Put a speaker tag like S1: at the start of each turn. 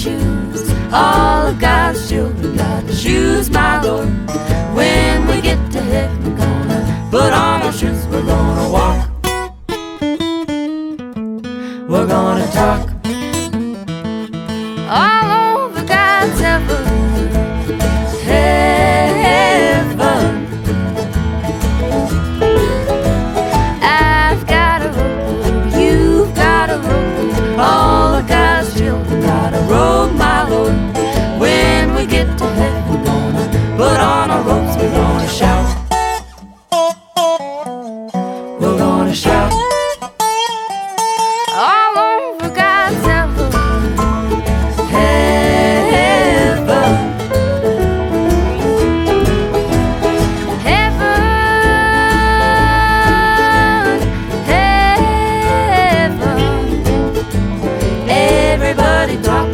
S1: shoes. All of God's children got shoes, my Lord. When we get to heaven, we're gonna put on our shoes. We're gonna walk. We're gonna talk. All Everybody. talk